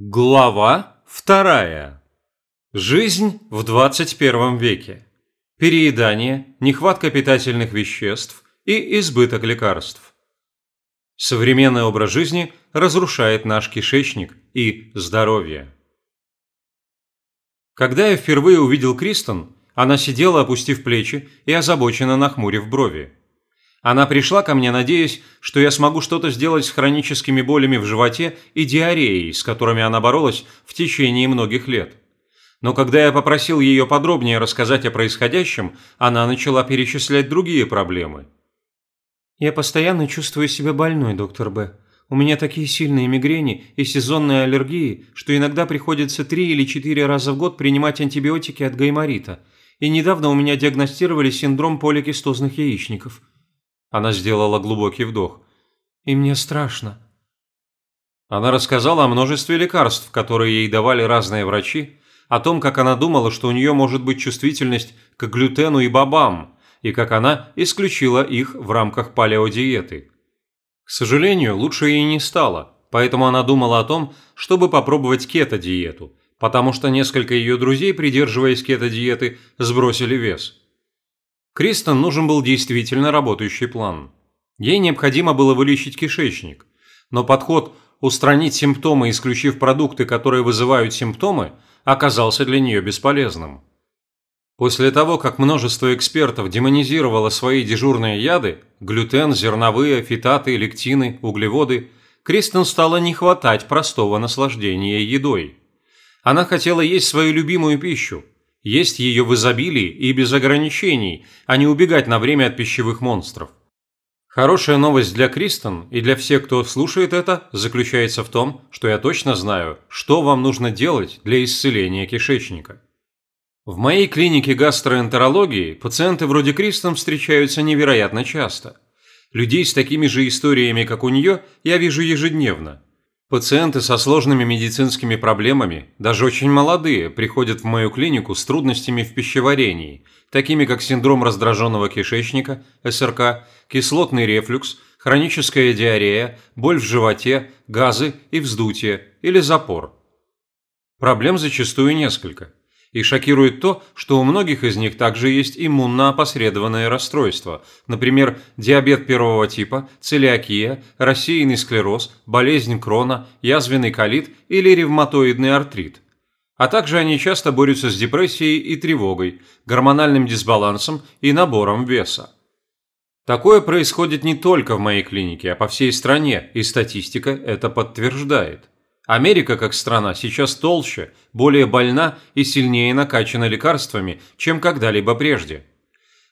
Глава вторая. Жизнь в 21 веке. Переедание, нехватка питательных веществ и избыток лекарств. Современный образ жизни разрушает наш кишечник и здоровье. Когда я впервые увидел Кристен, она сидела, опустив плечи и озабоченно нахмурив брови. Она пришла ко мне, надеясь, что я смогу что-то сделать с хроническими болями в животе и диареей, с которыми она боролась в течение многих лет. Но когда я попросил ее подробнее рассказать о происходящем, она начала перечислять другие проблемы. «Я постоянно чувствую себя больной, доктор Б. У меня такие сильные мигрени и сезонные аллергии, что иногда приходится три или четыре раза в год принимать антибиотики от гайморита. И недавно у меня диагностировали синдром поликистозных яичников». Она сделала глубокий вдох. «И мне страшно». Она рассказала о множестве лекарств, которые ей давали разные врачи, о том, как она думала, что у нее может быть чувствительность к глютену и бобам, и как она исключила их в рамках палеодиеты. К сожалению, лучше ей не стало, поэтому она думала о том, чтобы попробовать кето-диету, потому что несколько ее друзей, придерживаясь кето-диеты, сбросили вес. Кристен нужен был действительно работающий план. Ей необходимо было вылечить кишечник, но подход «устранить симптомы, исключив продукты, которые вызывают симптомы» оказался для нее бесполезным. После того, как множество экспертов демонизировало свои дежурные яды – глютен, зерновые, фитаты, лектины, углеводы – Кристен стало не хватать простого наслаждения едой. Она хотела есть свою любимую пищу – есть ее в изобилии и без ограничений, а не убегать на время от пищевых монстров. Хорошая новость для Кристен и для всех, кто слушает это, заключается в том, что я точно знаю, что вам нужно делать для исцеления кишечника. В моей клинике гастроэнтерологии пациенты вроде Кристен встречаются невероятно часто. Людей с такими же историями, как у нее, я вижу ежедневно – Пациенты со сложными медицинскими проблемами, даже очень молодые, приходят в мою клинику с трудностями в пищеварении, такими как синдром раздраженного кишечника, СРК, кислотный рефлюкс, хроническая диарея, боль в животе, газы и вздутие или запор. Проблем зачастую несколько. И шокирует то, что у многих из них также есть иммунно-опосредованное расстройство, например, диабет первого типа, целиакия, рассеянный склероз, болезнь крона, язвенный колит или ревматоидный артрит. А также они часто борются с депрессией и тревогой, гормональным дисбалансом и набором веса. Такое происходит не только в моей клинике, а по всей стране, и статистика это подтверждает. Америка как страна сейчас толще, более больна и сильнее накачана лекарствами, чем когда-либо прежде.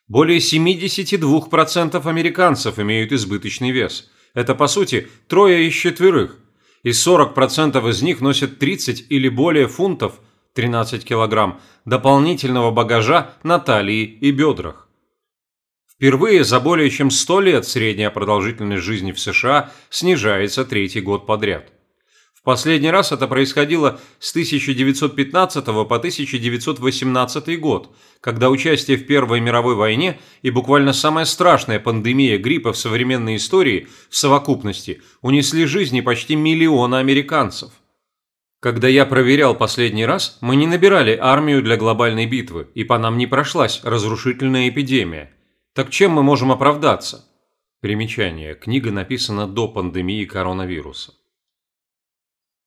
Более 72% американцев имеют избыточный вес. Это, по сути, трое из четверых. И 40% из них носят 30 или более фунтов, 13 килограмм, дополнительного багажа на талии и бедрах. Впервые за более чем 100 лет средняя продолжительность жизни в США снижается третий год подряд. Последний раз это происходило с 1915 по 1918 год, когда участие в Первой мировой войне и буквально самая страшная пандемия гриппа в современной истории в совокупности унесли жизни почти миллиона американцев. Когда я проверял последний раз, мы не набирали армию для глобальной битвы, и по нам не прошлась разрушительная эпидемия. Так чем мы можем оправдаться? Примечание. Книга написана до пандемии коронавируса.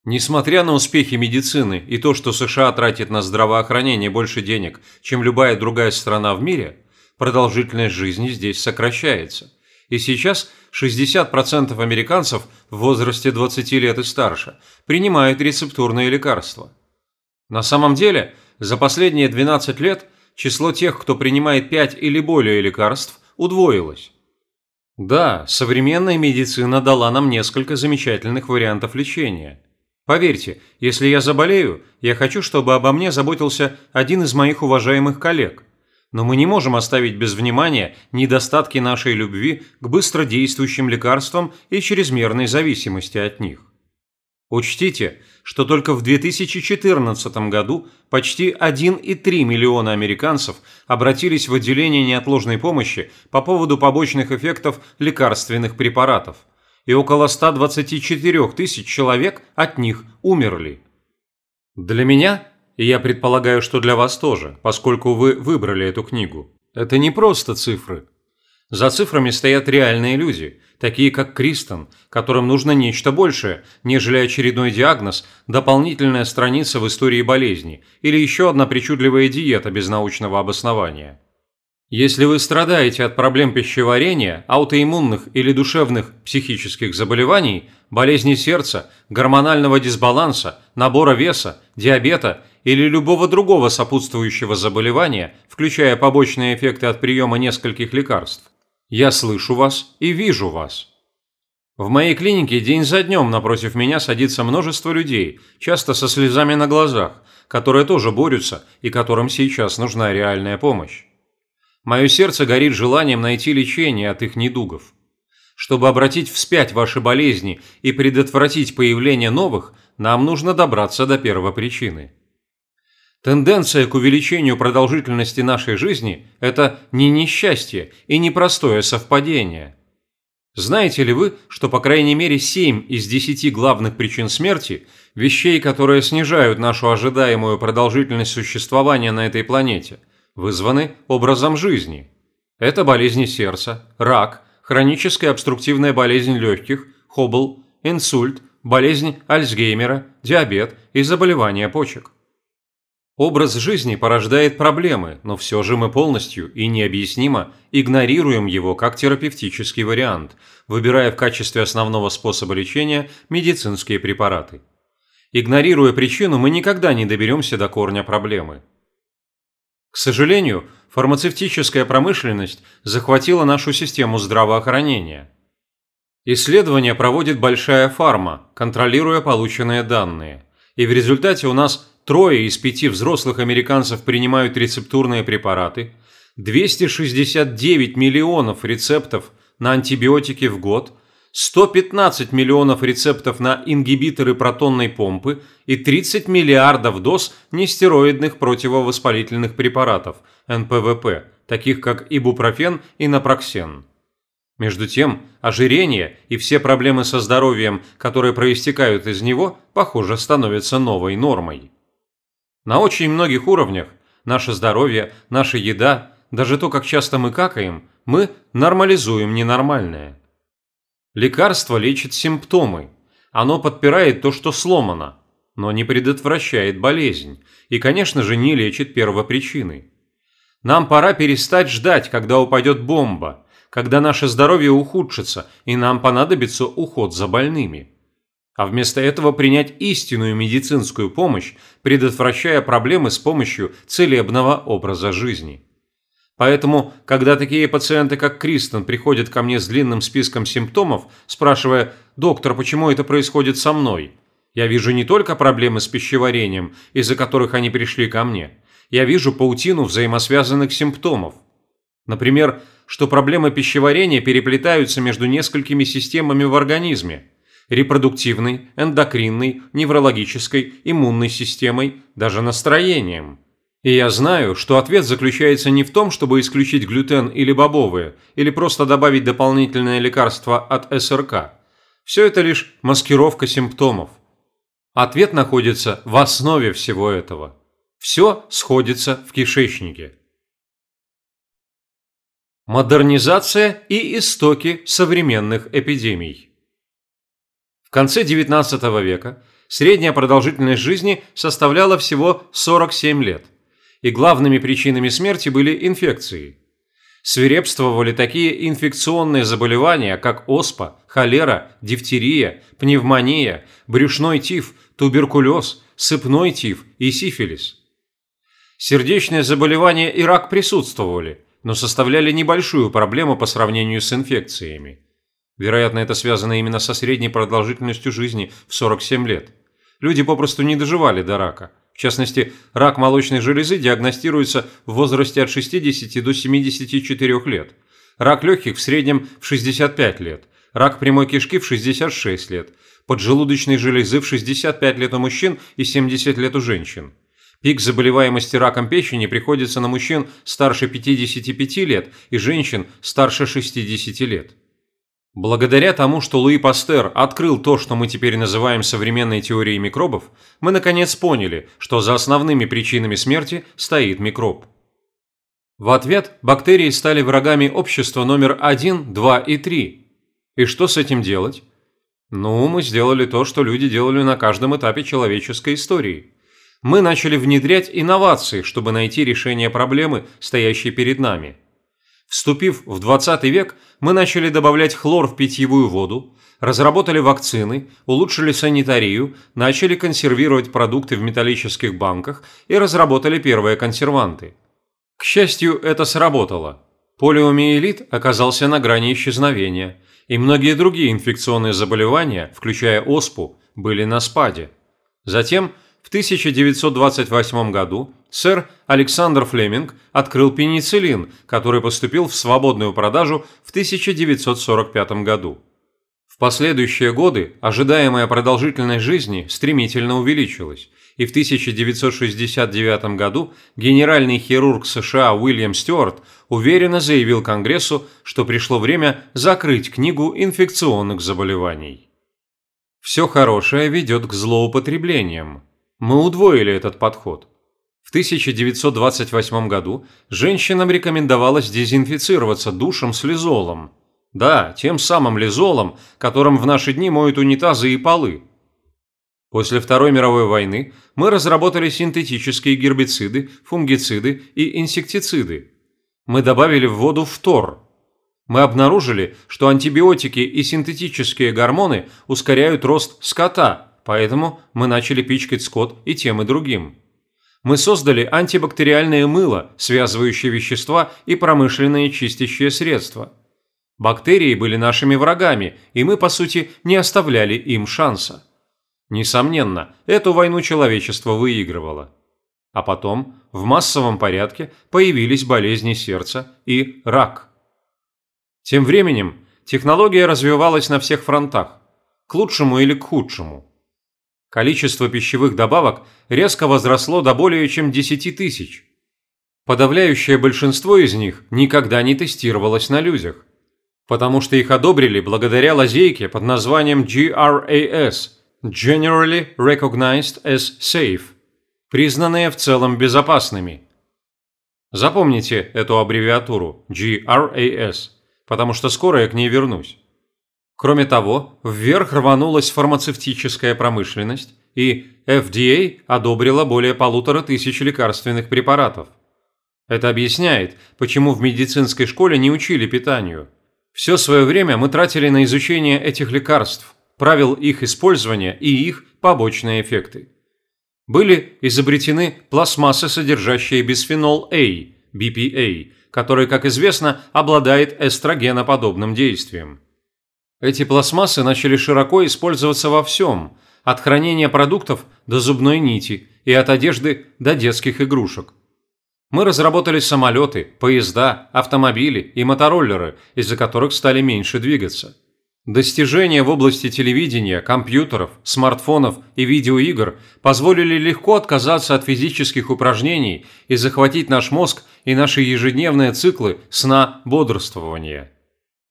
Несмотря на успехи медицины и то, что США тратит на здравоохранение больше денег, чем любая другая страна в мире, продолжительность жизни здесь сокращается. И сейчас 60% американцев в возрасте 20 лет и старше принимают рецептурные лекарства. На самом деле, за последние 12 лет число тех, кто принимает 5 или более лекарств, удвоилось. Да, современная медицина дала нам несколько замечательных вариантов лечения – Поверьте, если я заболею, я хочу, чтобы обо мне заботился один из моих уважаемых коллег. Но мы не можем оставить без внимания недостатки нашей любви к быстродействующим лекарствам и чрезмерной зависимости от них. Учтите, что только в 2014 году почти 1,3 миллиона американцев обратились в отделение неотложной помощи по поводу побочных эффектов лекарственных препаратов – и около 124 тысяч человек от них умерли. Для меня, и я предполагаю, что для вас тоже, поскольку вы выбрали эту книгу, это не просто цифры. За цифрами стоят реальные люди, такие как Кристен, которым нужно нечто большее, нежели очередной диагноз, дополнительная страница в истории болезни или еще одна причудливая диета без научного обоснования. Если вы страдаете от проблем пищеварения, аутоиммунных или душевных психических заболеваний, болезни сердца, гормонального дисбаланса, набора веса, диабета или любого другого сопутствующего заболевания, включая побочные эффекты от приема нескольких лекарств, я слышу вас и вижу вас. В моей клинике день за днем напротив меня садится множество людей, часто со слезами на глазах, которые тоже борются и которым сейчас нужна реальная помощь. Мое сердце горит желанием найти лечение от их недугов. Чтобы обратить вспять ваши болезни и предотвратить появление новых, нам нужно добраться до первопричины. Тенденция к увеличению продолжительности нашей жизни – это не несчастье и не простое совпадение. Знаете ли вы, что по крайней мере 7 из 10 главных причин смерти – вещей, которые снижают нашу ожидаемую продолжительность существования на этой планете – вызваны образом жизни. Это болезни сердца, рак, хроническая обструктивная болезнь легких, хоббл, инсульт, болезнь Альцгеймера, диабет и заболевания почек. Образ жизни порождает проблемы, но все же мы полностью и необъяснимо игнорируем его как терапевтический вариант, выбирая в качестве основного способа лечения медицинские препараты. Игнорируя причину, мы никогда не доберемся до корня проблемы. К сожалению, фармацевтическая промышленность захватила нашу систему здравоохранения. Исследования проводит большая фарма, контролируя полученные данные. И в результате у нас трое из пяти взрослых американцев принимают рецептурные препараты, 269 миллионов рецептов на антибиотики в год, 115 миллионов рецептов на ингибиторы протонной помпы и 30 миллиардов доз нестероидных противовоспалительных препаратов НПВП, таких как ибупрофен и напроксен. Между тем, ожирение и все проблемы со здоровьем, которые проистекают из него, похоже, становятся новой нормой. На очень многих уровнях наше здоровье, наша еда, даже то, как часто мы какаем, мы нормализуем ненормальное. Лекарство лечит симптомы. Оно подпирает то, что сломано, но не предотвращает болезнь и, конечно же, не лечит первопричины. Нам пора перестать ждать, когда упадет бомба, когда наше здоровье ухудшится и нам понадобится уход за больными. А вместо этого принять истинную медицинскую помощь, предотвращая проблемы с помощью целебного образа жизни. Поэтому, когда такие пациенты, как Кристен, приходят ко мне с длинным списком симптомов, спрашивая «Доктор, почему это происходит со мной?», я вижу не только проблемы с пищеварением, из-за которых они пришли ко мне. Я вижу паутину взаимосвязанных симптомов. Например, что проблемы пищеварения переплетаются между несколькими системами в организме – репродуктивной, эндокринной, неврологической, иммунной системой, даже настроением – и я знаю, что ответ заключается не в том, чтобы исключить глютен или бобовые, или просто добавить дополнительное лекарство от СРК. Все это лишь маскировка симптомов. Ответ находится в основе всего этого. Все сходится в кишечнике. Модернизация и истоки современных эпидемий. В конце XIX века средняя продолжительность жизни составляла всего 47 лет – и главными причинами смерти были инфекции. Свирепствовали такие инфекционные заболевания, как оспа, холера, дифтерия, пневмония, брюшной тиф, туберкулез, сыпной тиф и сифилис. Сердечные заболевания и рак присутствовали, но составляли небольшую проблему по сравнению с инфекциями. Вероятно, это связано именно со средней продолжительностью жизни в 47 лет. Люди попросту не доживали до рака – в частности, рак молочной железы диагностируется в возрасте от 60 до 74 лет, рак легких в среднем в 65 лет, рак прямой кишки в 66 лет, поджелудочной железы в 65 лет у мужчин и 70 лет у женщин. Пик заболеваемости раком печени приходится на мужчин старше 55 лет и женщин старше 60 лет. Благодаря тому, что Луи Пастер открыл то, что мы теперь называем современной теорией микробов, мы наконец поняли, что за основными причинами смерти стоит микроб. В ответ бактерии стали врагами общества номер 1, 2 и 3. И что с этим делать? Ну, мы сделали то, что люди делали на каждом этапе человеческой истории. Мы начали внедрять инновации, чтобы найти решение проблемы, стоящей перед нами – Вступив в 20 век, мы начали добавлять хлор в питьевую воду, разработали вакцины, улучшили санитарию, начали консервировать продукты в металлических банках и разработали первые консерванты. К счастью, это сработало. Полиомиелит оказался на грани исчезновения, и многие другие инфекционные заболевания, включая оспу, были на спаде. Затем – в 1928 году сэр Александр Флеминг открыл пенициллин, который поступил в свободную продажу в 1945 году. В последующие годы ожидаемая продолжительность жизни стремительно увеличилась, и в 1969 году генеральный хирург США Уильям Стюарт уверенно заявил Конгрессу, что пришло время закрыть книгу инфекционных заболеваний. Все хорошее ведет к злоупотреблениям. Мы удвоили этот подход. В 1928 году женщинам рекомендовалось дезинфицироваться душем с лизолом. Да, тем самым лизолом, которым в наши дни моют унитазы и полы. После Второй мировой войны мы разработали синтетические гербициды, фунгициды и инсектициды. Мы добавили в воду фтор. Мы обнаружили, что антибиотики и синтетические гормоны ускоряют рост скота – поэтому мы начали пичкать скот и тем и другим. Мы создали антибактериальное мыло, связывающее вещества и промышленные чистящие средства. Бактерии были нашими врагами, и мы, по сути, не оставляли им шанса. Несомненно, эту войну человечество выигрывало. А потом, в массовом порядке, появились болезни сердца и рак. Тем временем, технология развивалась на всех фронтах, к лучшему или к худшему – Количество пищевых добавок резко возросло до более чем 10 тысяч. Подавляющее большинство из них никогда не тестировалось на людях, потому что их одобрили благодаря лазейке под названием GRAS – Generally Recognized as Safe, признанные в целом безопасными. Запомните эту аббревиатуру GRAS, потому что скоро я к ней вернусь. Кроме того, вверх рванулась фармацевтическая промышленность, и FDA одобрила более полутора тысяч лекарственных препаратов. Это объясняет, почему в медицинской школе не учили питанию. Все свое время мы тратили на изучение этих лекарств, правил их использования и их побочные эффекты. Были изобретены пластмассы, содержащие бисфенол А, BPA, который, как известно, обладает эстрогеноподобным действием. Эти пластмассы начали широко использоваться во всем, от хранения продуктов до зубной нити и от одежды до детских игрушек. Мы разработали самолеты, поезда, автомобили и мотороллеры, из-за которых стали меньше двигаться. Достижения в области телевидения, компьютеров, смартфонов и видеоигр позволили легко отказаться от физических упражнений и захватить наш мозг и наши ежедневные циклы сна-бодрствования.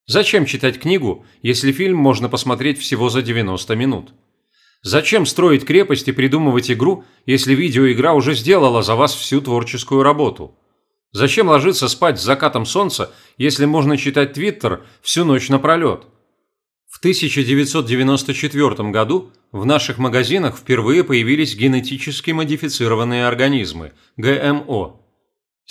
Зачем читать книгу, если фильм можно посмотреть всего за 90 минут? Зачем строить крепость и придумывать игру, если видеоигра уже сделала за вас всю творческую работу? Зачем ложиться спать с закатом солнца, если можно читать Твиттер всю ночь напролет? В 1994 году в наших магазинах впервые появились генетически модифицированные организмы – ГМО.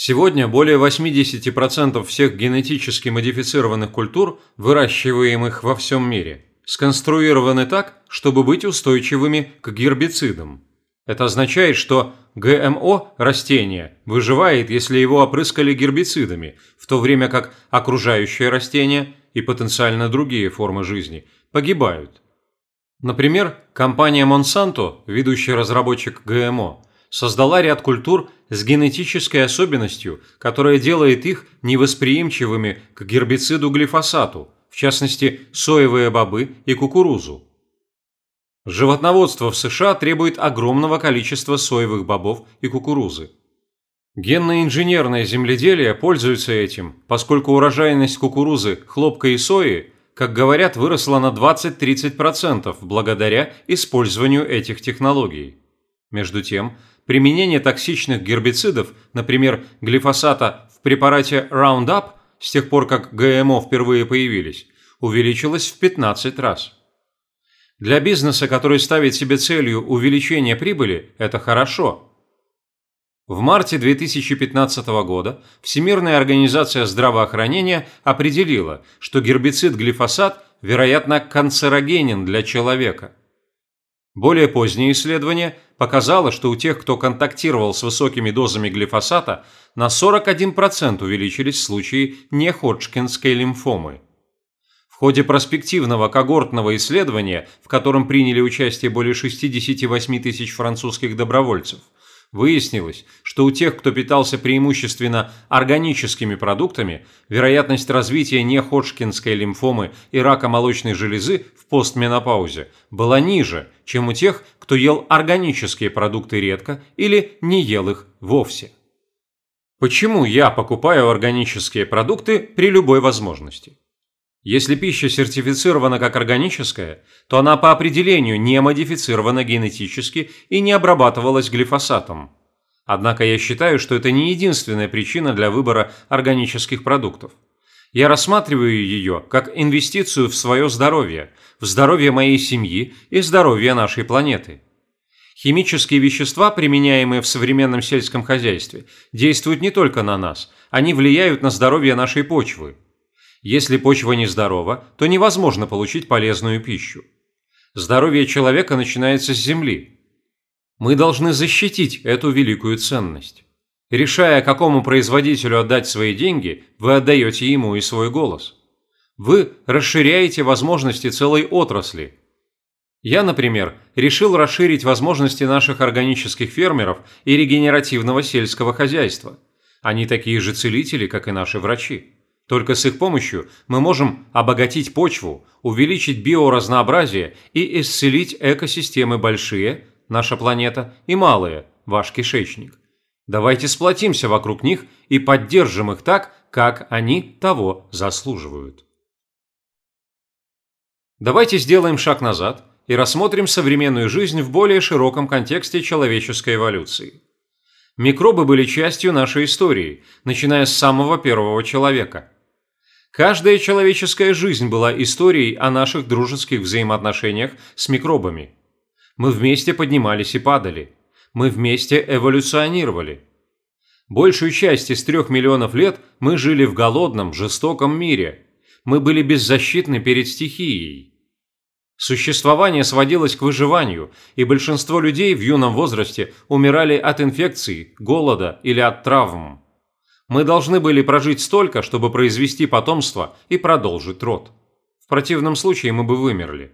Сегодня более 80% всех генетически модифицированных культур, выращиваемых во всем мире, сконструированы так, чтобы быть устойчивыми к гербицидам. Это означает, что ГМО растение выживает, если его опрыскали гербицидами, в то время как окружающие растения и потенциально другие формы жизни погибают. Например, компания Monsanto, ведущий разработчик ГМО, создала ряд культур с генетической особенностью, которая делает их невосприимчивыми к гербициду глифосату, в частности, соевые бобы и кукурузу. Животноводство в США требует огромного количества соевых бобов и кукурузы. Генно-инженерное земледелие пользуется этим, поскольку урожайность кукурузы, хлопка и сои, как говорят, выросла на 20-30% благодаря использованию этих технологий. Между тем, применение токсичных гербицидов, например, глифосата в препарате Roundup, с тех пор, как ГМО впервые появились, увеличилось в 15 раз. Для бизнеса, который ставит себе целью увеличение прибыли, это хорошо – в марте 2015 года Всемирная организация здравоохранения определила, что гербицид глифосат, вероятно, канцерогенен для человека. Более позднее исследование показало, что у тех, кто контактировал с высокими дозами глифосата, на 41% увеличились случаи неходжкинской лимфомы. В ходе проспективного когортного исследования, в котором приняли участие более 68 тысяч французских добровольцев – Выяснилось, что у тех, кто питался преимущественно органическими продуктами, вероятность развития неходжкинской лимфомы и рака молочной железы в постменопаузе была ниже, чем у тех, кто ел органические продукты редко или не ел их вовсе. Почему я покупаю органические продукты при любой возможности? Если пища сертифицирована как органическая, то она по определению не модифицирована генетически и не обрабатывалась глифосатом. Однако я считаю, что это не единственная причина для выбора органических продуктов. Я рассматриваю ее как инвестицию в свое здоровье, в здоровье моей семьи и здоровье нашей планеты. Химические вещества, применяемые в современном сельском хозяйстве, действуют не только на нас, они влияют на здоровье нашей почвы. Если почва нездорова, то невозможно получить полезную пищу. Здоровье человека начинается с земли. Мы должны защитить эту великую ценность. Решая, какому производителю отдать свои деньги, вы отдаете ему и свой голос. Вы расширяете возможности целой отрасли. Я, например, решил расширить возможности наших органических фермеров и регенеративного сельского хозяйства. Они такие же целители, как и наши врачи. Только с их помощью мы можем обогатить почву, увеличить биоразнообразие и исцелить экосистемы большие, наша планета, и малые, ваш кишечник. Давайте сплотимся вокруг них и поддержим их так, как они того заслуживают. Давайте сделаем шаг назад и рассмотрим современную жизнь в более широком контексте человеческой эволюции. Микробы были частью нашей истории, начиная с самого первого человека – Каждая человеческая жизнь была историей о наших дружеских взаимоотношениях с микробами. Мы вместе поднимались и падали. Мы вместе эволюционировали. Большую часть из трех миллионов лет мы жили в голодном, жестоком мире. Мы были беззащитны перед стихией. Существование сводилось к выживанию, и большинство людей в юном возрасте умирали от инфекций, голода или от травм. Мы должны были прожить столько, чтобы произвести потомство и продолжить род. В противном случае мы бы вымерли.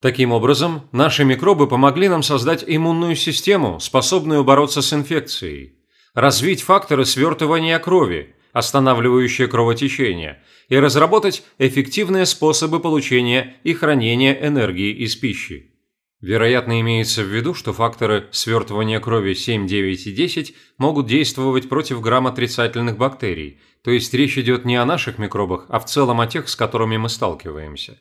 Таким образом, наши микробы помогли нам создать иммунную систему, способную бороться с инфекцией, развить факторы свертывания крови, останавливающие кровотечение, и разработать эффективные способы получения и хранения энергии из пищи. Вероятно, имеется в виду, что факторы свертывания крови 7, 9 и 10 могут действовать против грамотрицательных бактерий, то есть речь идет не о наших микробах, а в целом о тех, с которыми мы сталкиваемся.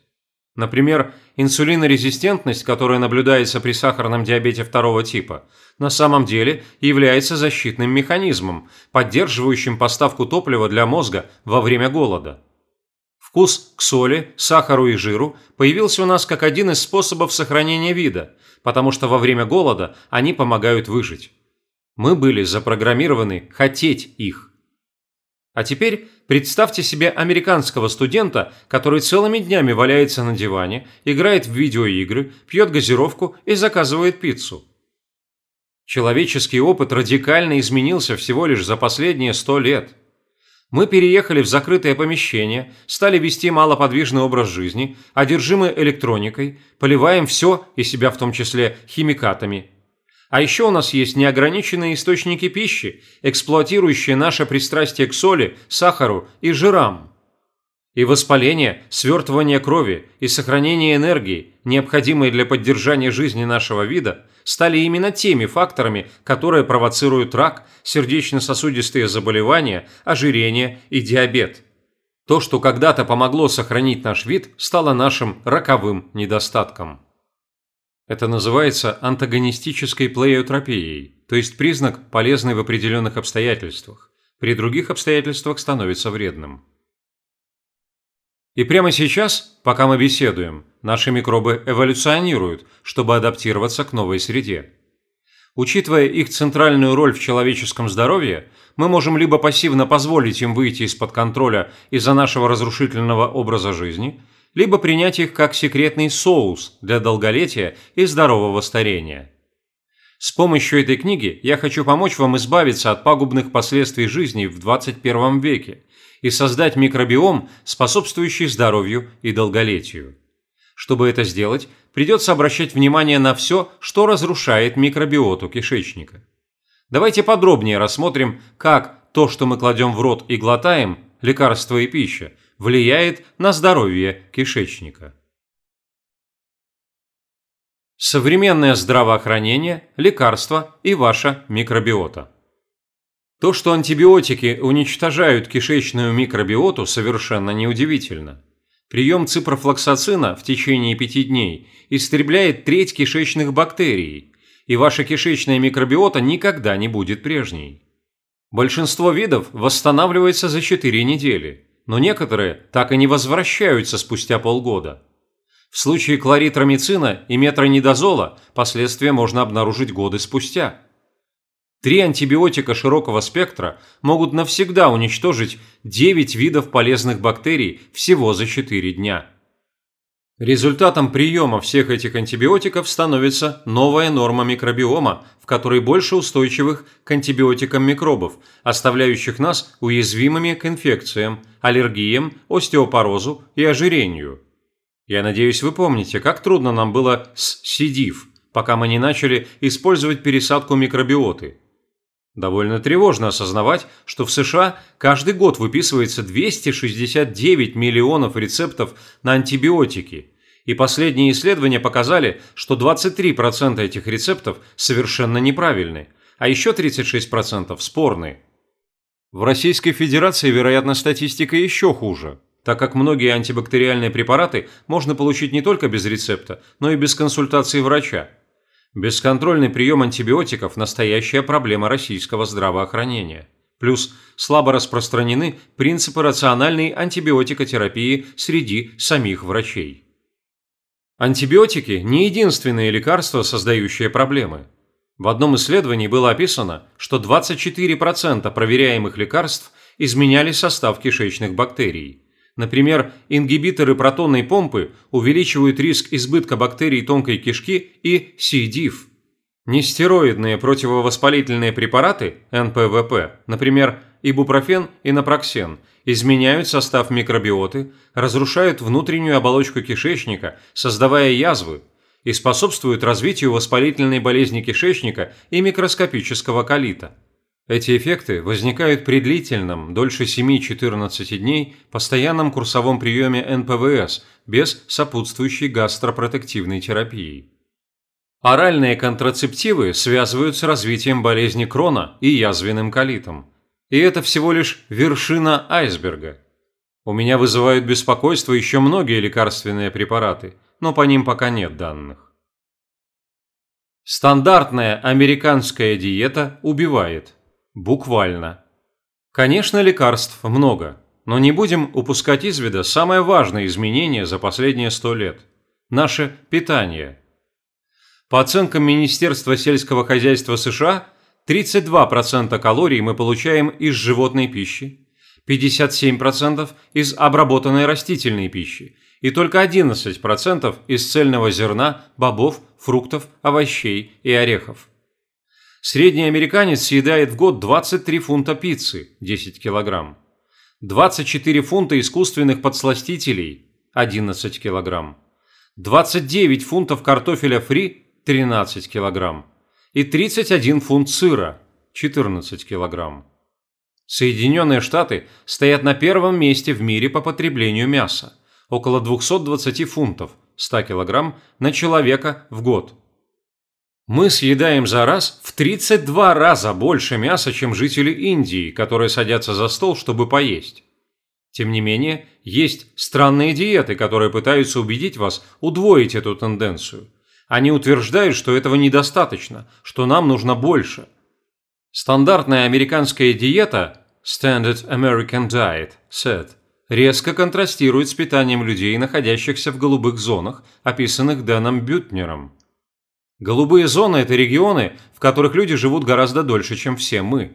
Например, инсулинорезистентность, которая наблюдается при сахарном диабете второго типа, на самом деле является защитным механизмом, поддерживающим поставку топлива для мозга во время голода. Вкус к соли, сахару и жиру появился у нас как один из способов сохранения вида, потому что во время голода они помогают выжить. Мы были запрограммированы хотеть их. А теперь представьте себе американского студента, который целыми днями валяется на диване, играет в видеоигры, пьет газировку и заказывает пиццу. Человеческий опыт радикально изменился всего лишь за последние сто лет – мы переехали в закрытое помещение, стали вести малоподвижный образ жизни, одержимы электроникой, поливаем все, и себя в том числе, химикатами. А еще у нас есть неограниченные источники пищи, эксплуатирующие наше пристрастие к соли, сахару и жирам. И воспаление, свертывание крови и сохранение энергии, необходимые для поддержания жизни нашего вида, стали именно теми факторами, которые провоцируют рак, сердечно-сосудистые заболевания, ожирение и диабет. То, что когда-то помогло сохранить наш вид, стало нашим роковым недостатком. Это называется антагонистической плеотропией, то есть признак, полезный в определенных обстоятельствах. При других обстоятельствах становится вредным. И прямо сейчас, пока мы беседуем, наши микробы эволюционируют, чтобы адаптироваться к новой среде. Учитывая их центральную роль в человеческом здоровье, мы можем либо пассивно позволить им выйти из-под контроля из-за нашего разрушительного образа жизни, либо принять их как секретный соус для долголетия и здорового старения. С помощью этой книги я хочу помочь вам избавиться от пагубных последствий жизни в 21 веке и создать микробиом, способствующий здоровью и долголетию. Чтобы это сделать, придется обращать внимание на все, что разрушает микробиоту кишечника. Давайте подробнее рассмотрим, как то, что мы кладем в рот и глотаем, лекарства и пища, влияет на здоровье кишечника. Современное здравоохранение, лекарства и ваша микробиота. То, что антибиотики уничтожают кишечную микробиоту, совершенно неудивительно. Прием ципрофлоксацина в течение пяти дней истребляет треть кишечных бактерий, и ваша кишечная микробиота никогда не будет прежней. Большинство видов восстанавливается за 4 недели, но некоторые так и не возвращаются спустя полгода. В случае кларитромицина и метронидозола последствия можно обнаружить годы спустя. Три антибиотика широкого спектра могут навсегда уничтожить 9 видов полезных бактерий всего за 4 дня. Результатом приема всех этих антибиотиков становится новая норма микробиома, в которой больше устойчивых к антибиотикам микробов, оставляющих нас уязвимыми к инфекциям, аллергиям, остеопорозу и ожирению. Я надеюсь, вы помните, как трудно нам было с СИДИВ, пока мы не начали использовать пересадку микробиоты – Довольно тревожно осознавать, что в США каждый год выписывается 269 миллионов рецептов на антибиотики, и последние исследования показали, что 23% этих рецептов совершенно неправильны, а еще 36% спорны. В Российской Федерации, вероятно, статистика еще хуже, так как многие антибактериальные препараты можно получить не только без рецепта, но и без консультации врача. Бесконтрольный прием антибиотиков – настоящая проблема российского здравоохранения. Плюс слабо распространены принципы рациональной антибиотикотерапии среди самих врачей. Антибиотики – не единственные лекарства, создающие проблемы. В одном исследовании было описано, что 24% проверяемых лекарств изменяли состав кишечных бактерий – Например, ингибиторы протонной помпы увеличивают риск избытка бактерий тонкой кишки и C-diff. Нестероидные противовоспалительные препараты, НПВП, например, ибупрофен и напроксен, изменяют состав микробиоты, разрушают внутреннюю оболочку кишечника, создавая язвы, и способствуют развитию воспалительной болезни кишечника и микроскопического колита. Эти эффекты возникают при длительном, дольше 7-14 дней, постоянном курсовом приеме НПВС без сопутствующей гастропротективной терапии. Оральные контрацептивы связывают с развитием болезни Крона и язвенным колитом. И это всего лишь вершина айсберга. У меня вызывают беспокойство еще многие лекарственные препараты, но по ним пока нет данных. Стандартная американская диета убивает – Буквально. Конечно, лекарств много, но не будем упускать из вида самое важное изменение за последние сто лет – наше питание. По оценкам Министерства сельского хозяйства США, 32% калорий мы получаем из животной пищи, 57% из обработанной растительной пищи и только 11% из цельного зерна, бобов, фруктов, овощей и орехов. Средний американец съедает в год 23 фунта пиццы – 10 килограмм, 24 фунта искусственных подсластителей – 11 килограмм, 29 фунтов картофеля фри – 13 килограмм. И 31 фунт сыра – 14 килограмм. Соединенные Штаты стоят на первом месте в мире по потреблению мяса – около 220 фунтов – 100 килограмм на человека в год – мы съедаем за раз в 32 раза больше мяса, чем жители Индии, которые садятся за стол, чтобы поесть. Тем не менее, есть странные диеты, которые пытаются убедить вас удвоить эту тенденцию. Они утверждают, что этого недостаточно, что нам нужно больше. Стандартная американская диета Standard American Diet, SAD, резко контрастирует с питанием людей, находящихся в голубых зонах, описанных Дэном Бютнером. Голубые зоны – это регионы, в которых люди живут гораздо дольше, чем все мы.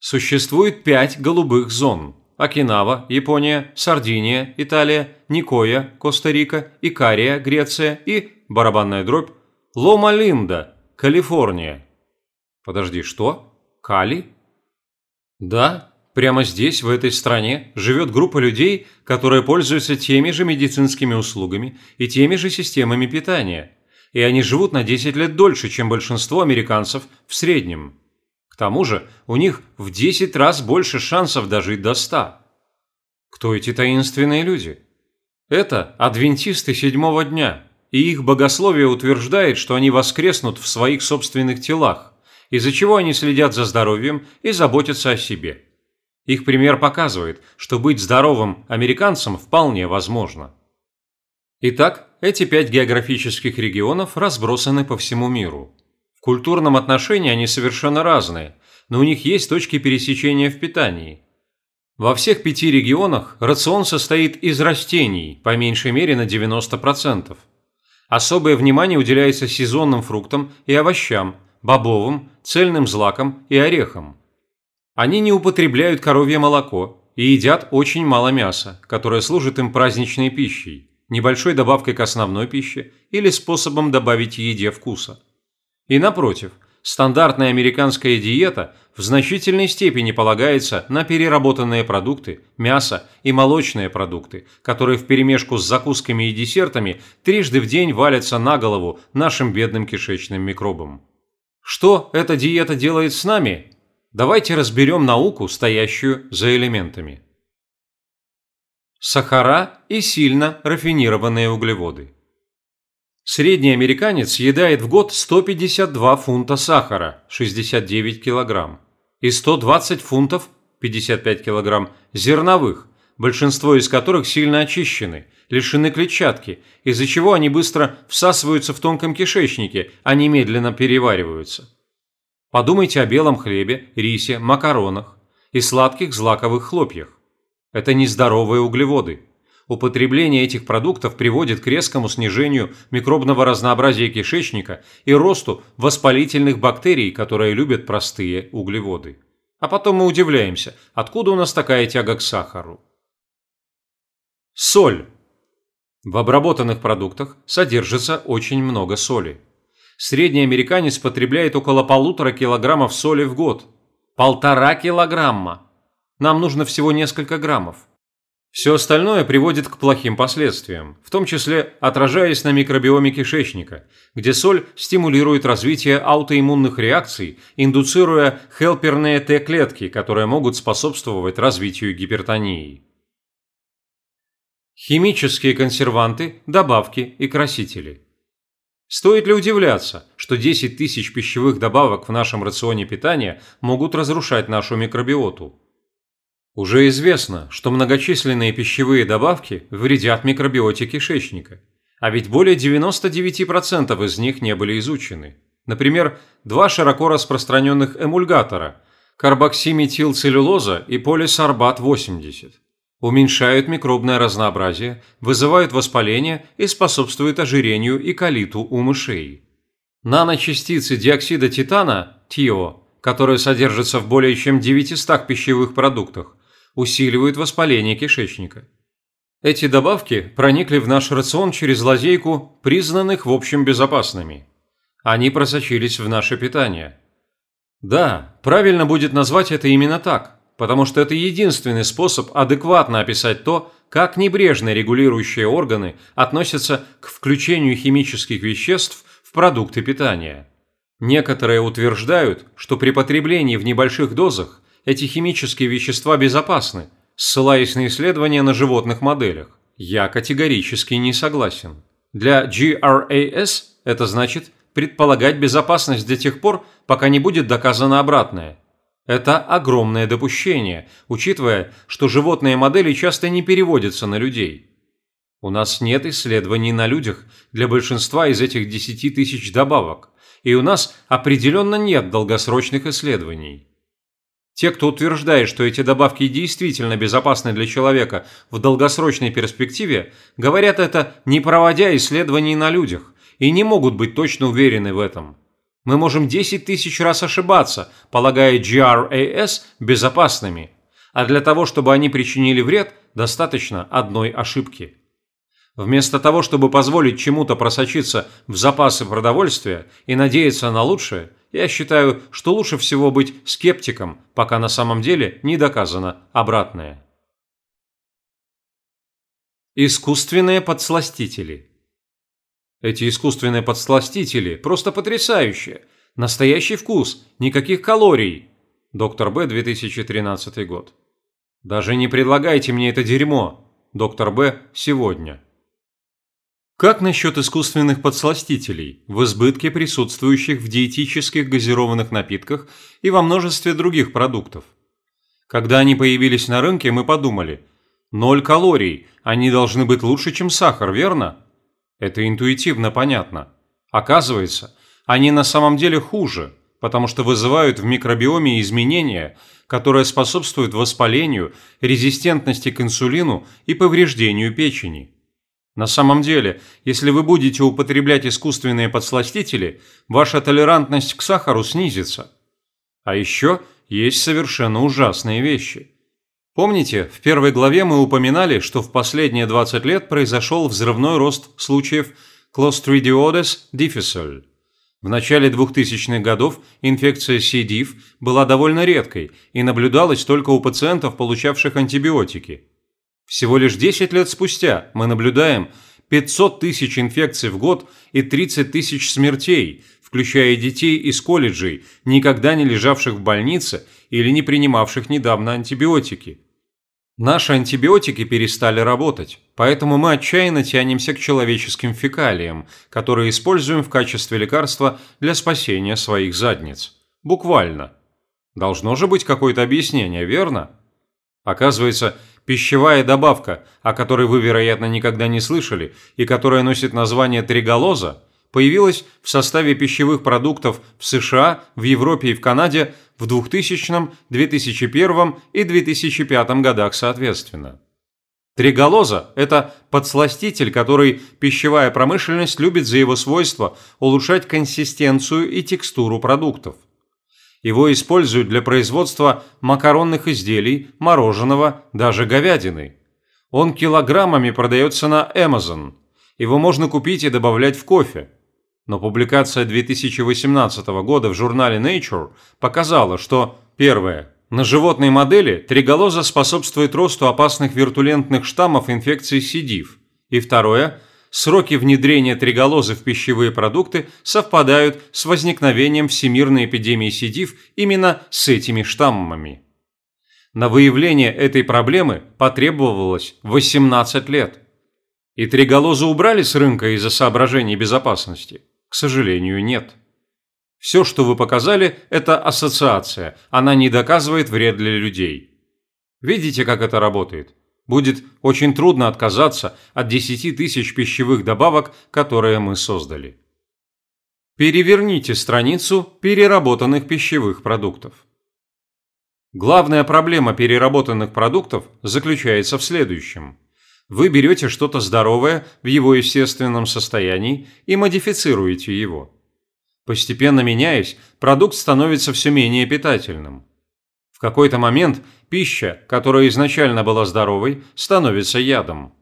Существует пять голубых зон – Окинава, Япония, Сардиния, Италия, Никоя, Коста-Рика, Икария, Греция и, барабанная дробь, Лома-Линда, Калифорния. Подожди, что? Кали? Да, прямо здесь, в этой стране, живет группа людей, которые пользуются теми же медицинскими услугами и теми же системами питания. И они живут на 10 лет дольше, чем большинство американцев в среднем. К тому же у них в 10 раз больше шансов дожить до 100. Кто эти таинственные люди? Это адвентисты седьмого дня, и их богословие утверждает, что они воскреснут в своих собственных телах, из-за чего они следят за здоровьем и заботятся о себе. Их пример показывает, что быть здоровым американцем вполне возможно. Итак, эти пять географических регионов разбросаны по всему миру культурном отношении они совершенно разные, но у них есть точки пересечения в питании. Во всех пяти регионах рацион состоит из растений, по меньшей мере на 90%. Особое внимание уделяется сезонным фруктам и овощам, бобовым, цельным злакам и орехам. Они не употребляют коровье молоко и едят очень мало мяса, которое служит им праздничной пищей, небольшой добавкой к основной пище или способом добавить еде вкуса. И напротив, стандартная американская диета в значительной степени полагается на переработанные продукты, мясо и молочные продукты, которые вперемешку с закусками и десертами трижды в день валятся на голову нашим бедным кишечным микробам. Что эта диета делает с нами? Давайте разберем науку, стоящую за элементами. Сахара и сильно рафинированные углеводы. Средний американец съедает в год 152 фунта сахара, 69 килограмм, и 120 фунтов, 55 килограмм, зерновых, большинство из которых сильно очищены, лишены клетчатки, из-за чего они быстро всасываются в тонком кишечнике, а не медленно перевариваются. Подумайте о белом хлебе, рисе, макаронах и сладких злаковых хлопьях. Это нездоровые углеводы. Употребление этих продуктов приводит к резкому снижению микробного разнообразия кишечника и росту воспалительных бактерий, которые любят простые углеводы. А потом мы удивляемся, откуда у нас такая тяга к сахару. Соль. В обработанных продуктах содержится очень много соли. Средний американец потребляет около полутора килограммов соли в год. Полтора килограмма. Нам нужно всего несколько граммов. Все остальное приводит к плохим последствиям, в том числе отражаясь на микробиоме кишечника, где соль стимулирует развитие аутоиммунных реакций, индуцируя хелперные Т-клетки, которые могут способствовать развитию гипертонии. Химические консерванты, добавки и красители. Стоит ли удивляться, что 10 тысяч пищевых добавок в нашем рационе питания могут разрушать нашу микробиоту? Уже известно, что многочисленные пищевые добавки вредят микробиоте кишечника, а ведь более 99% из них не были изучены. Например, два широко распространенных эмульгатора – карбоксиметилцеллюлоза и полисорбат-80 – уменьшают микробное разнообразие, вызывают воспаление и способствуют ожирению и колиту у мышей. Наночастицы диоксида титана – ТИО, которые содержатся в более чем 900 пищевых продуктах, усиливают воспаление кишечника. Эти добавки проникли в наш рацион через лазейку, признанных в общем безопасными. Они просочились в наше питание. Да, правильно будет назвать это именно так, потому что это единственный способ адекватно описать то, как небрежно регулирующие органы относятся к включению химических веществ в продукты питания. Некоторые утверждают, что при потреблении в небольших дозах эти химические вещества безопасны, ссылаясь на исследования на животных моделях. Я категорически не согласен. Для GRAS это значит предполагать безопасность до тех пор, пока не будет доказано обратное. Это огромное допущение, учитывая, что животные модели часто не переводятся на людей. У нас нет исследований на людях для большинства из этих 10 тысяч добавок, и у нас определенно нет долгосрочных исследований. Те, кто утверждает, что эти добавки действительно безопасны для человека в долгосрочной перспективе, говорят это, не проводя исследований на людях, и не могут быть точно уверены в этом. Мы можем 10 тысяч раз ошибаться, полагая GRAS безопасными, а для того, чтобы они причинили вред, достаточно одной ошибки. Вместо того, чтобы позволить чему-то просочиться в запасы продовольствия и надеяться на лучшее, я считаю, что лучше всего быть скептиком, пока на самом деле не доказано обратное. Искусственные подсластители Эти искусственные подсластители просто потрясающие. Настоящий вкус, никаких калорий. Доктор Б, 2013 год. Даже не предлагайте мне это дерьмо. Доктор Б, сегодня. Как насчет искусственных подсластителей, в избытке присутствующих в диетических газированных напитках и во множестве других продуктов? Когда они появились на рынке, мы подумали, ноль калорий, они должны быть лучше, чем сахар, верно? Это интуитивно понятно. Оказывается, они на самом деле хуже, потому что вызывают в микробиоме изменения, которые способствуют воспалению, резистентности к инсулину и повреждению печени. На самом деле, если вы будете употреблять искусственные подсластители, ваша толерантность к сахару снизится. А еще есть совершенно ужасные вещи. Помните, в первой главе мы упоминали, что в последние 20 лет произошел взрывной рост случаев Clostridioides difficile. В начале 2000-х годов инфекция C. diff была довольно редкой и наблюдалась только у пациентов, получавших антибиотики. Всего лишь 10 лет спустя мы наблюдаем 500 тысяч инфекций в год и 30 тысяч смертей, включая детей из колледжей, никогда не лежавших в больнице или не принимавших недавно антибиотики. Наши антибиотики перестали работать, поэтому мы отчаянно тянемся к человеческим фекалиям, которые используем в качестве лекарства для спасения своих задниц. Буквально. Должно же быть какое-то объяснение, верно? Оказывается, Пищевая добавка, о которой вы, вероятно, никогда не слышали и которая носит название триголоза, появилась в составе пищевых продуктов в США, в Европе и в Канаде в 2000, 2001 и 2005 годах соответственно. Триголоза – это подсластитель, который пищевая промышленность любит за его свойство улучшать консистенцию и текстуру продуктов – его используют для производства макаронных изделий, мороженого, даже говядины. Он килограммами продается на Amazon. Его можно купить и добавлять в кофе. Но публикация 2018 года в журнале Nature показала, что первое. На животной модели триголоза способствует росту опасных виртулентных штаммов инфекции diff. И второе – сроки внедрения триголозы в пищевые продукты совпадают с возникновением всемирной эпидемии СИДИФ именно с этими штаммами. На выявление этой проблемы потребовалось 18 лет. И триголозу убрали с рынка из-за соображений безопасности? К сожалению, нет. Все, что вы показали, это ассоциация, она не доказывает вред для людей. Видите, как это работает? Будет очень трудно отказаться от 10 тысяч пищевых добавок, которые мы создали. Переверните страницу переработанных пищевых продуктов. Главная проблема переработанных продуктов заключается в следующем. Вы берете что-то здоровое в его естественном состоянии и модифицируете его. Постепенно меняясь, продукт становится все менее питательным. Какой-то момент Пища, которая изначально была здоровой, становится ядом.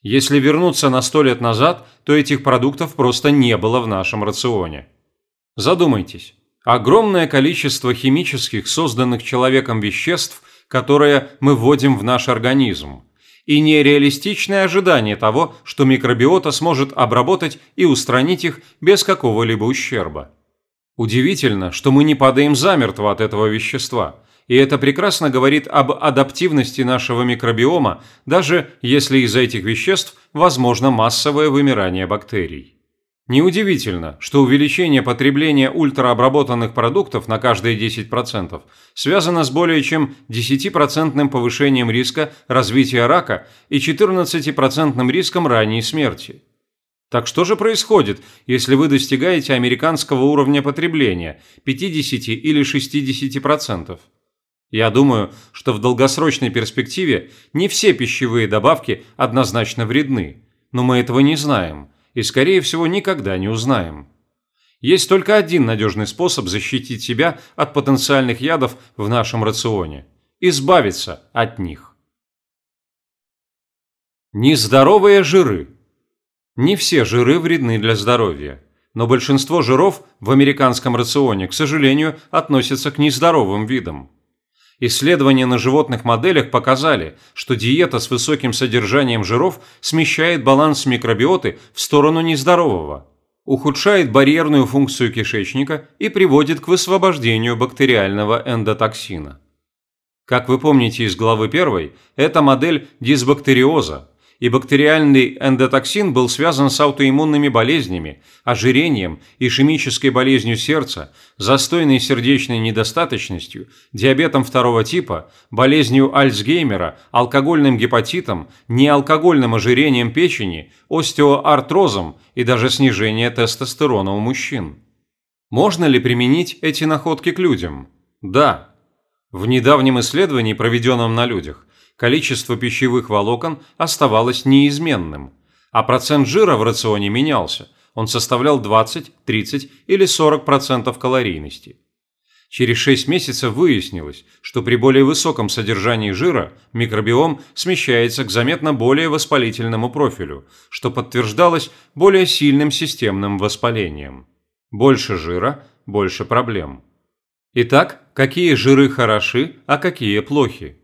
Если вернуться на сто лет назад, то этих продуктов просто не было в нашем рационе. Задумайтесь. Огромное количество химических, созданных человеком веществ, которые мы вводим в наш организм, и нереалистичное ожидание того, что микробиота сможет обработать и устранить их без какого-либо ущерба. Удивительно, что мы не падаем замертво от этого вещества – и это прекрасно говорит об адаптивности нашего микробиома, даже если из-за этих веществ возможно массовое вымирание бактерий. Неудивительно, что увеличение потребления ультраобработанных продуктов на каждые 10% связано с более чем 10% повышением риска развития рака и 14% риском ранней смерти. Так что же происходит, если вы достигаете американского уровня потребления 50 или 60%? Я думаю, что в долгосрочной перспективе не все пищевые добавки однозначно вредны, но мы этого не знаем – и, скорее всего, никогда не узнаем. Есть только один надежный способ защитить себя от потенциальных ядов в нашем рационе – избавиться от них. Нездоровые жиры. Не все жиры вредны для здоровья, но большинство жиров в американском рационе, к сожалению, относятся к нездоровым видам. Исследования на животных моделях показали, что диета с высоким содержанием жиров смещает баланс микробиоты в сторону нездорового, ухудшает барьерную функцию кишечника и приводит к высвобождению бактериального эндотоксина. Как вы помните из главы 1, это модель дисбактериоза, и бактериальный эндотоксин был связан с аутоиммунными болезнями, ожирением, ишемической болезнью сердца, застойной сердечной недостаточностью, диабетом второго типа, болезнью Альцгеймера, алкогольным гепатитом, неалкогольным ожирением печени, остеоартрозом и даже снижение тестостерона у мужчин. Можно ли применить эти находки к людям? Да. В недавнем исследовании, проведенном на людях, количество пищевых волокон оставалось неизменным, а процент жира в рационе менялся, он составлял 20, 30 или 40% калорийности. Через 6 месяцев выяснилось, что при более высоком содержании жира микробиом смещается к заметно более воспалительному профилю, что подтверждалось более сильным системным воспалением. Больше жира – больше проблем. Итак, какие жиры хороши, а какие плохи?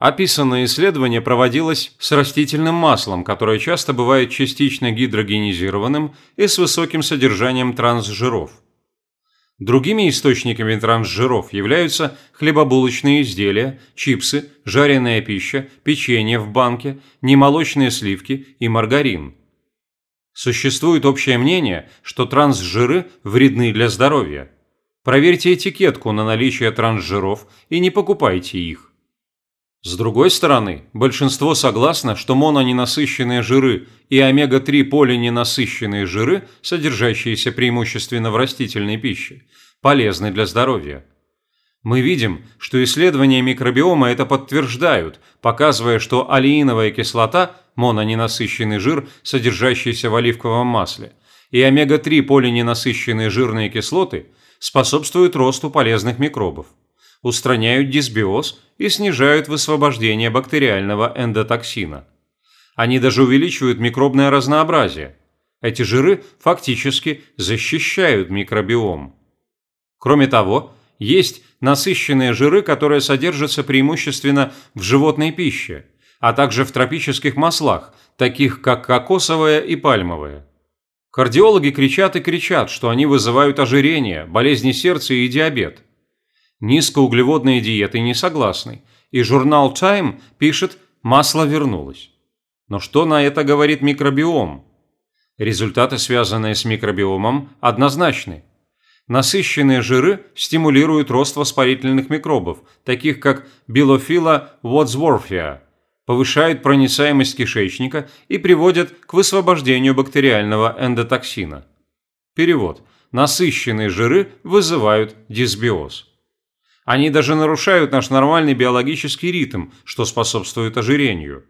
Описанное исследование проводилось с растительным маслом, которое часто бывает частично гидрогенизированным и с высоким содержанием трансжиров. Другими источниками трансжиров являются хлебобулочные изделия, чипсы, жареная пища, печенье в банке, немолочные сливки и маргарин. Существует общее мнение, что трансжиры вредны для здоровья. Проверьте этикетку на наличие трансжиров и не покупайте их. С другой стороны, большинство согласно, что мононенасыщенные жиры и омега-3 полиненасыщенные жиры, содержащиеся преимущественно в растительной пище, полезны для здоровья. Мы видим, что исследования микробиома это подтверждают, показывая, что алииновая кислота, мононенасыщенный жир, содержащийся в оливковом масле, и омега-3 полиненасыщенные жирные кислоты способствуют росту полезных микробов устраняют дисбиоз и снижают высвобождение бактериального эндотоксина. Они даже увеличивают микробное разнообразие. Эти жиры фактически защищают микробиом. Кроме того, есть насыщенные жиры, которые содержатся преимущественно в животной пище, а также в тропических маслах, таких как кокосовое и пальмовое. Кардиологи кричат и кричат, что они вызывают ожирение, болезни сердца и диабет – низкоуглеводные диеты не согласны, и журнал Time пишет «масло вернулось». Но что на это говорит микробиом? Результаты, связанные с микробиомом, однозначны. Насыщенные жиры стимулируют рост воспалительных микробов, таких как билофила Wadsworthia, повышают проницаемость кишечника и приводят к высвобождению бактериального эндотоксина. Перевод. Насыщенные жиры вызывают дисбиоз. Они даже нарушают наш нормальный биологический ритм, что способствует ожирению.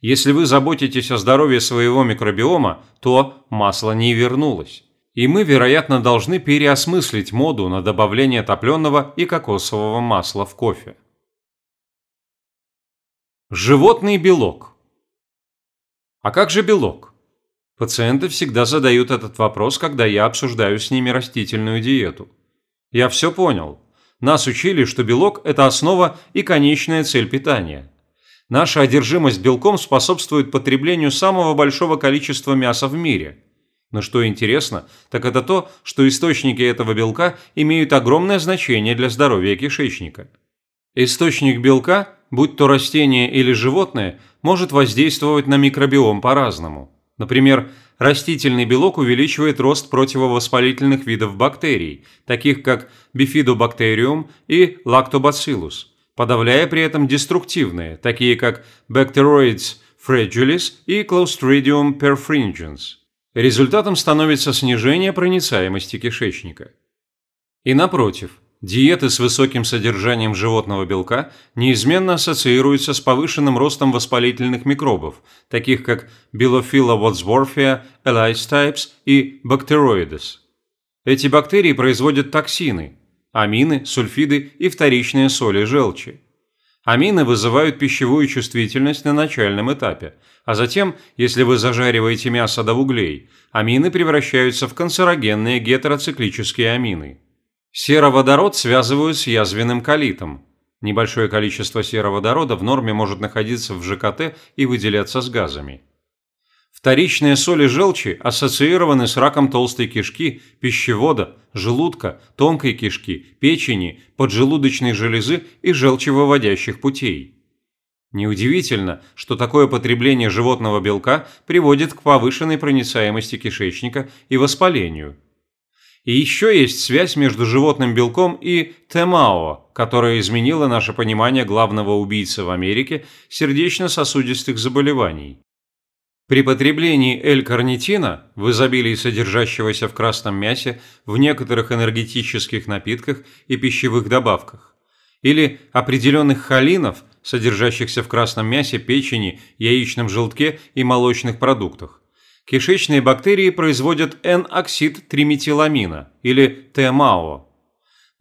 Если вы заботитесь о здоровье своего микробиома, то масло не вернулось. И мы, вероятно, должны переосмыслить моду на добавление топленого и кокосового масла в кофе. Животный белок. А как же белок? Пациенты всегда задают этот вопрос, когда я обсуждаю с ними растительную диету. Я все понял. Нас учили, что белок – это основа и конечная цель питания. Наша одержимость белком способствует потреблению самого большого количества мяса в мире. Но что интересно, так это то, что источники этого белка имеют огромное значение для здоровья кишечника. Источник белка, будь то растение или животное, может воздействовать на микробиом по-разному. Например, растительный белок увеличивает рост противовоспалительных видов бактерий, таких как бифидобактериум и лактобациллус, подавляя при этом деструктивные, такие как Bacteroides fragilis и Clostridium perfringens. Результатом становится снижение проницаемости кишечника. И напротив, диеты с высоким содержанием животного белка неизменно ассоциируются с повышенным ростом воспалительных микробов, таких как Bilophila wadsworthia, Elice и Bacteroides. Эти бактерии производят токсины – амины, сульфиды и вторичные соли желчи. Амины вызывают пищевую чувствительность на начальном этапе, а затем, если вы зажариваете мясо до углей, амины превращаются в канцерогенные гетероциклические амины. Сероводород связывают с язвенным колитом. Небольшое количество сероводорода в норме может находиться в ЖКТ и выделяться с газами. Вторичные соли желчи ассоциированы с раком толстой кишки, пищевода, желудка, тонкой кишки, печени, поджелудочной железы и желчевыводящих путей. Неудивительно, что такое потребление животного белка приводит к повышенной проницаемости кишечника и воспалению. И еще есть связь между животным белком и ТМАО, которая изменила наше понимание главного убийцы в Америке сердечно-сосудистых заболеваний. При потреблении L-карнитина, в изобилии содержащегося в красном мясе, в некоторых энергетических напитках и пищевых добавках, или определенных холинов, содержащихся в красном мясе, печени, яичном желтке и молочных продуктах, кишечные бактерии производят N-оксид триметиламина, или ТМАО,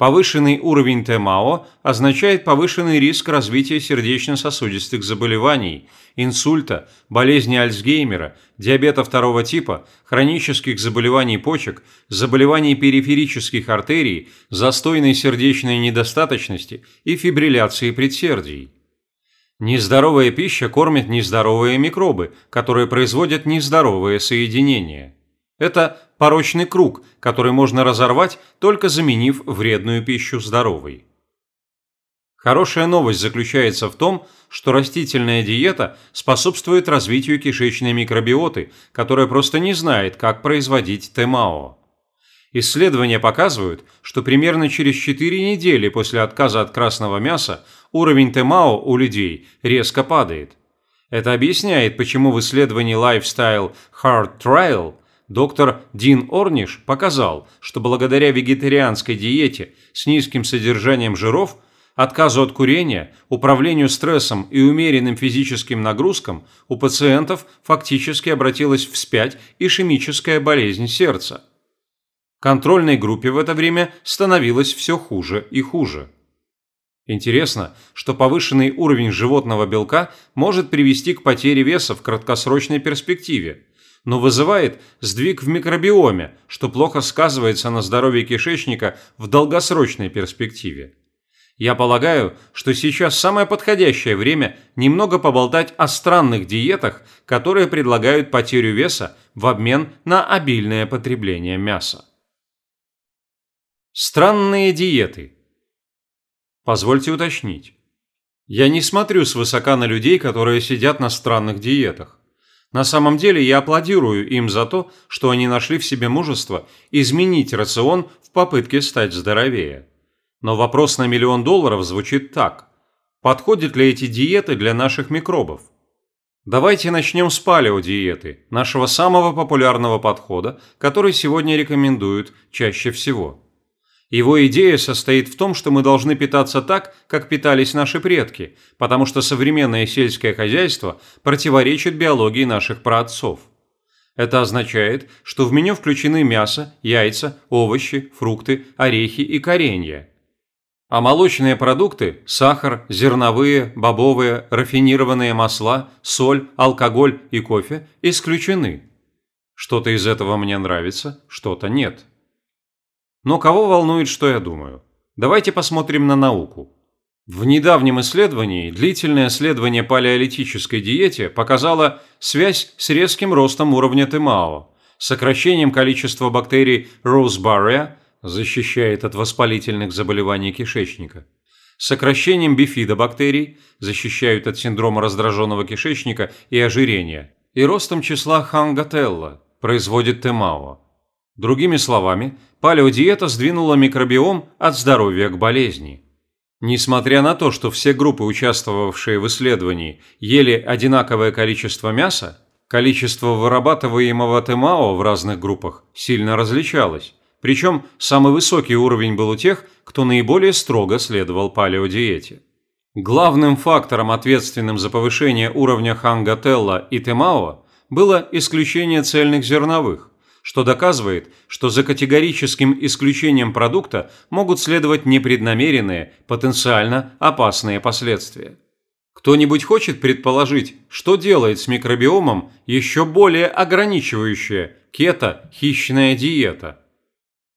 Повышенный уровень ТМАО означает повышенный риск развития сердечно-сосудистых заболеваний, инсульта, болезни Альцгеймера, диабета второго типа, хронических заболеваний почек, заболеваний периферических артерий, застойной сердечной недостаточности и фибрилляции предсердий. Нездоровая пища кормит нездоровые микробы, которые производят нездоровые соединения. Это порочный круг, который можно разорвать, только заменив вредную пищу здоровой. Хорошая новость заключается в том, что растительная диета способствует развитию кишечной микробиоты, которая просто не знает, как производить ТМАО. Исследования показывают, что примерно через 4 недели после отказа от красного мяса уровень ТМАО у людей резко падает. Это объясняет, почему в исследовании Lifestyle Hard Trial Доктор Дин Орниш показал, что благодаря вегетарианской диете с низким содержанием жиров, отказу от курения, управлению стрессом и умеренным физическим нагрузкам у пациентов фактически обратилась вспять ишемическая болезнь сердца. Контрольной группе в это время становилось все хуже и хуже. Интересно, что повышенный уровень животного белка может привести к потере веса в краткосрочной перспективе – но вызывает сдвиг в микробиоме, что плохо сказывается на здоровье кишечника в долгосрочной перспективе. Я полагаю, что сейчас самое подходящее время немного поболтать о странных диетах, которые предлагают потерю веса в обмен на обильное потребление мяса. Странные диеты. Позвольте уточнить. Я не смотрю свысока на людей, которые сидят на странных диетах. На самом деле я аплодирую им за то, что они нашли в себе мужество изменить рацион в попытке стать здоровее. Но вопрос на миллион долларов звучит так. Подходят ли эти диеты для наших микробов? Давайте начнем с палеодиеты, нашего самого популярного подхода, который сегодня рекомендуют чаще всего. Его идея состоит в том, что мы должны питаться так, как питались наши предки, потому что современное сельское хозяйство противоречит биологии наших праотцов. Это означает, что в меню включены мясо, яйца, овощи, фрукты, орехи и коренья. А молочные продукты – сахар, зерновые, бобовые, рафинированные масла, соль, алкоголь и кофе – исключены. Что-то из этого мне нравится, что-то нет. Но кого волнует, что я думаю? Давайте посмотрим на науку. В недавнем исследовании длительное исследование палеолитической диете показало связь с резким ростом уровня ТМАО, сокращением количества бактерий Rosebarria, защищает от воспалительных заболеваний кишечника, сокращением бифидобактерий, защищают от синдрома раздраженного кишечника и ожирения, и ростом числа хангателла, производит Темао. Другими словами, палеодиета сдвинула микробиом от здоровья к болезни. Несмотря на то, что все группы, участвовавшие в исследовании, ели одинаковое количество мяса, количество вырабатываемого ТМАО в разных группах сильно различалось. Причем самый высокий уровень был у тех, кто наиболее строго следовал палеодиете. Главным фактором, ответственным за повышение уровня хангателла и темао, было исключение цельных зерновых, что доказывает, что за категорическим исключением продукта могут следовать непреднамеренные, потенциально опасные последствия. Кто-нибудь хочет предположить, что делает с микробиомом еще более ограничивающая кето-хищная диета?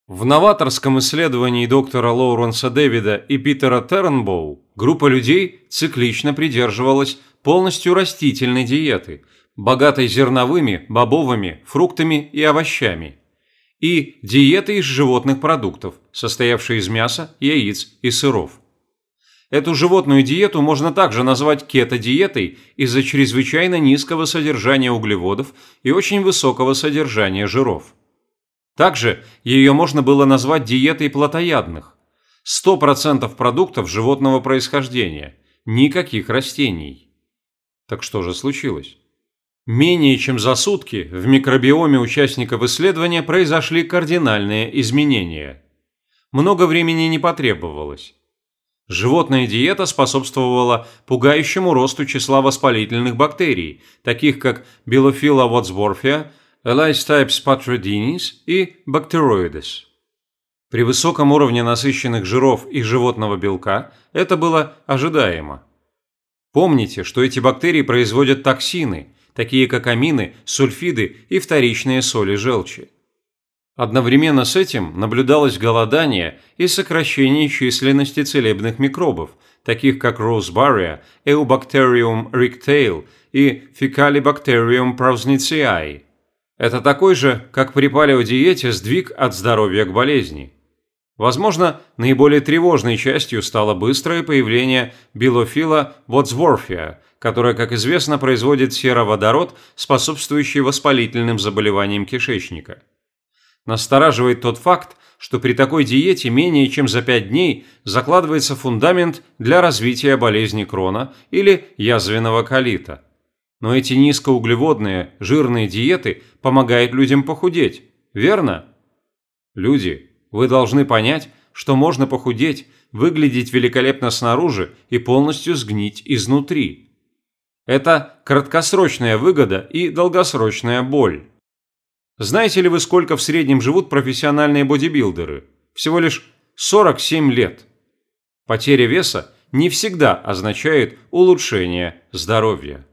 В новаторском исследовании доктора Лоуренса Дэвида и Питера Тернбоу группа людей циклично придерживалась полностью растительной диеты, богатой зерновыми, бобовыми, фруктами и овощами, и диеты из животных продуктов, состоявшей из мяса, яиц и сыров. Эту животную диету можно также назвать кето-диетой из-за чрезвычайно низкого содержания углеводов и очень высокого содержания жиров. Также ее можно было назвать диетой плотоядных. 100% продуктов животного происхождения, никаких растений. Так что же случилось? Менее чем за сутки в микробиоме участников исследования произошли кардинальные изменения. Много времени не потребовалось. Животная диета способствовала пугающему росту числа воспалительных бактерий, таких как Bilophila wadsworthia, Elastops patrodinis и Bacteroides. При высоком уровне насыщенных жиров и животного белка это было ожидаемо. Помните, что эти бактерии производят токсины, такие как амины, сульфиды и вторичные соли желчи. Одновременно с этим наблюдалось голодание и сокращение численности целебных микробов, таких как Rosebarria, Eubacterium rictail и Fecalibacterium prausnitzii. Это такой же, как при палеодиете, сдвиг от здоровья к болезни. Возможно, наиболее тревожной частью стало быстрое появление билофила Wadsworthia, которое, как известно, производит сероводород, способствующий воспалительным заболеваниям кишечника. Настораживает тот факт, что при такой диете менее чем за 5 дней закладывается фундамент для развития болезни Крона или язвенного колита. Но эти низкоуглеводные, жирные диеты помогают людям похудеть, верно? Люди, вы должны понять, что можно похудеть, выглядеть великолепно снаружи и полностью сгнить изнутри. Это краткосрочная выгода и долгосрочная боль. Знаете ли вы, сколько в среднем живут профессиональные бодибилдеры? Всего лишь 47 лет. Потеря веса не всегда означает улучшение здоровья.